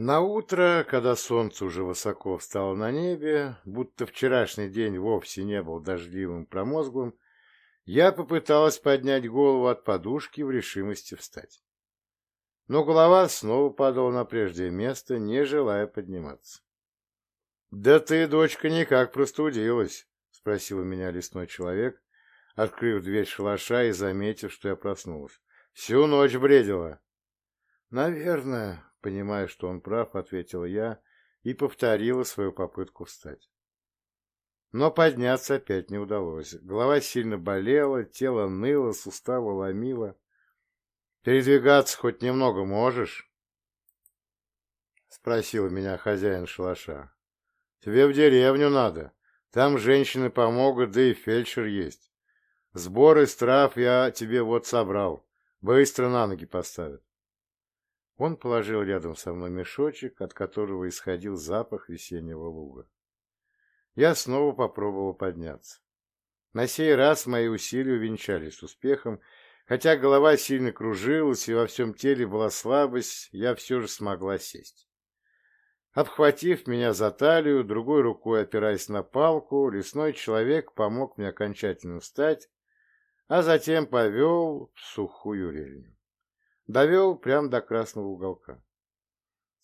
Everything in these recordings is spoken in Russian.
На утро, когда солнце уже высоко встало на небе, будто вчерашний день вовсе не был дождливым промозглым, я попыталась поднять голову от подушки в решимости встать. Но голова снова падала на прежнее место, не желая подниматься. — Да ты, дочка, никак простудилась, — спросил у меня лесной человек, открыв дверь шалаша и заметив, что я проснулась. — Всю ночь бредила. — Наверное, Понимая, что он прав, ответила я и повторила свою попытку встать. Но подняться опять не удалось. Голова сильно болела, тело ныло, суставы ломило. «Передвигаться хоть немного можешь?» — спросил меня хозяин шалаша. «Тебе в деревню надо. Там женщины помогут, да и фельдшер есть. Сбор из трав я тебе вот собрал. Быстро на ноги поставят». Он положил рядом со мной мешочек, от которого исходил запах весеннего луга. Я снова попробовал подняться. На сей раз мои усилия увенчались успехом, хотя голова сильно кружилась и во всем теле была слабость, я все же смогла сесть. Обхватив меня за талию, другой рукой опираясь на палку, лесной человек помог мне окончательно встать, а затем повел в сухую рельню довел прямо до красного уголка.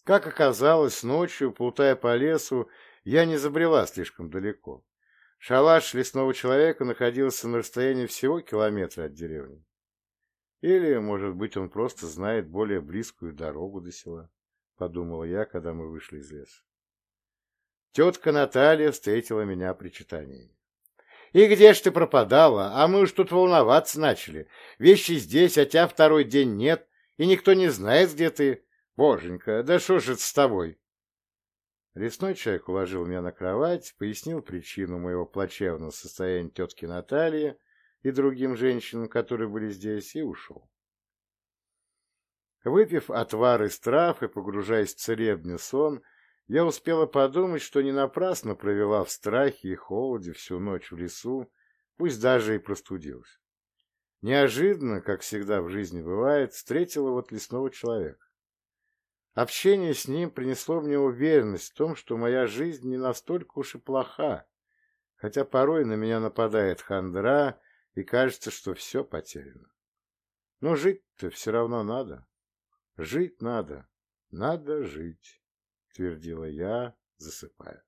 Как оказалось, ночью, плутая по лесу, я не забрела слишком далеко. Шалаш лесного человека находился на расстоянии всего километра от деревни. Или, может быть, он просто знает более близкую дорогу до села, подумала я, когда мы вышли из леса. Тетка Наталья встретила меня причитаниями. И где ж ты пропадала? А мы уж тут волноваться начали. Вещи здесь, а тебя второй день нет и никто не знает, где ты. Боженька, да что ж это с тобой? Лесной человек уложил меня на кровать, пояснил причину моего плачевного состояния тетки Натальи и другим женщинам, которые были здесь, и ушел. Выпив отвар из трав и погружаясь в целебный сон, я успела подумать, что не напрасно провела в страхе и холоде всю ночь в лесу, пусть даже и простудилась. Неожиданно, как всегда в жизни бывает, встретила вот лесного человека. Общение с ним принесло мне уверенность в том, что моя жизнь не настолько уж и плоха, хотя порой на меня нападает хандра, и кажется, что все потеряно. Но жить-то все равно надо. Жить надо. Надо жить, твердила я, засыпая.